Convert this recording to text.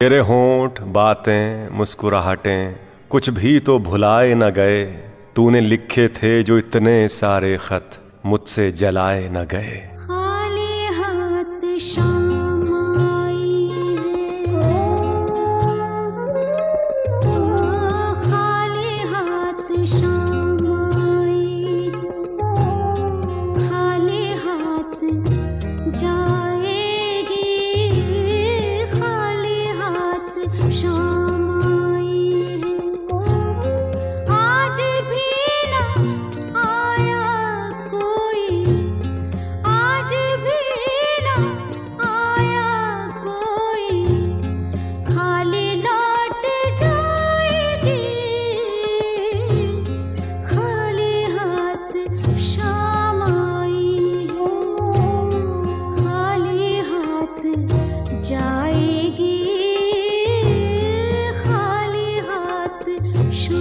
तेरे होंठ, बातें, मुस्कुराहटें, कुछ भी तो भुलाए न गए। तूने लिखे थे जो इतने सारे खत, मुझसे जलाए न गए। खाली हाथ शाम Schmidt.